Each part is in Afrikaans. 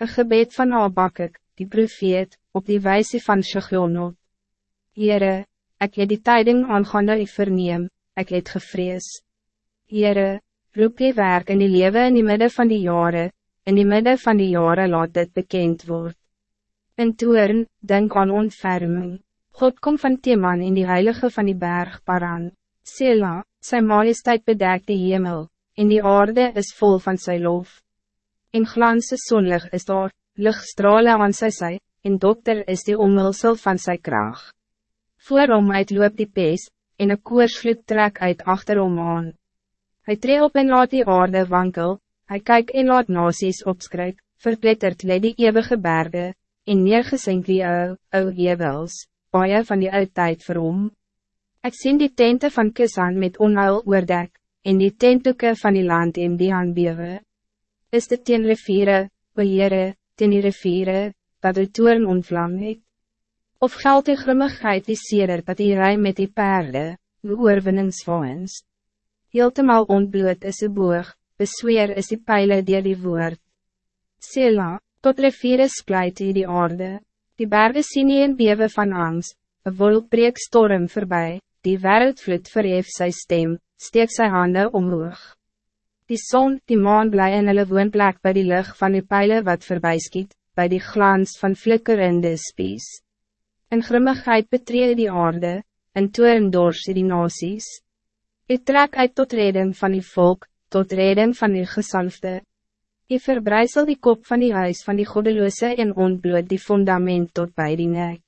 Een gebed van Abakuk, die profeet, op die wijze van Shechionot. Heere, ik het die tijding aangaande u verneem, ik het gevrees. Heere, roep die werk in die leven in die midden van die jaren, in die midden van die jaren laat dit bekend word. In toeren, denk aan ontferming. God kom van Teman in die heilige van die berg Paran. Sela, zijn majesteit bedekt de hemel, en die aarde is vol van zijn lof. In glanse zonlig is daar, lichtstralen aan sy sy, en dokter is die omhulsel van sy kraag. Voor hom uitloop die pees, en een koersvloed trek uit achter hom aan. Hy tree op en laat die aarde wankel, hy kyk en laat nasies opskryk, verpletterd le die eeuwige berge, en neergesink die ou, ou jewels, baie van die oud tyd vir hom. Ek sien die tente van Kisan met onheil oordek, en die tentdoeke van die land in die aanbewe is dit teen riviere, o Heere, teen die riviere, dat die toeren ontvlam het? Of geld die grimmigheid die seder dat die rij met die paarde, die oorwinningswaans? Heeltemaal ontbloot is die boog, besweer is die pijle dier die woord. Sela, tot riviere splijt hier die aarde, die bergen sien nie een bewe van angst, een wolkbreek storm voorbij, die wereldvloed verhef sy stem, steek sy handen omhoog. Die zon, die maan bly in hulle woonplek by die lucht van die pijlen wat voorbij skiet, by die glans van flikkerende spies. In grimmigheid betree die aarde, in toeren dors die nasies. Ik trek uit tot reden van die volk, tot reden van die gesalfde. Ik verbrijzel die kop van die huis van die goddeloze en ontbloot die fundament tot bij die nek.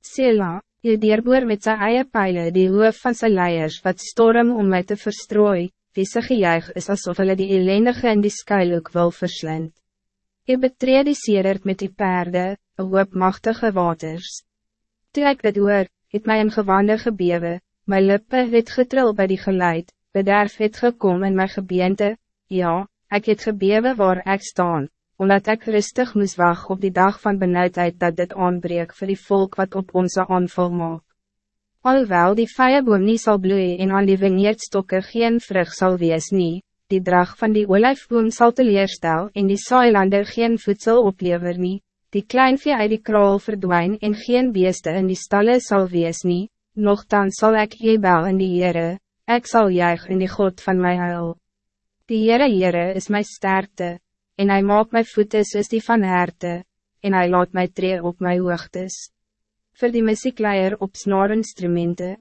Sela, je dierboer met zijn eie pijlen die hoof van zijn leiers wat storm om mij te verstrooien wie sy gejuig is alsof hulle die ellendige in die skuilhoek wil verslind. Je betreed die sedert met die perde, een hoop machtige waters. Toe ek dit hoor, het my in gewande gebewe, my lippe het getril bij die geluid, bederf het gekom in my gebeente, ja, ik het gebewe waar ik staan, omdat ik rustig moest wachten op die dag van benauwdheid dat dit aanbreek voor die volk wat op onze aanval maak. Alhoewel die vijeboom niet zal bloeien en aan die vineyardstokken geen vrucht zal wees nie, die drag van die olijfboom zal teleerstel en die saailander geen voedsel oplever nie, die kleinvee uit die kraal verdwijn en geen beeste in die stallen zal wees nie, nogthans zal ik jebel in die Heere, ik zal juich in die God van mijn huil. Die Heere Heere is mijn sterkte, en hij maakt mijn voeten soos die van herte, en hij laat mij tree op mijn hoogtes vir die muziekleier op snaarinstrumenten,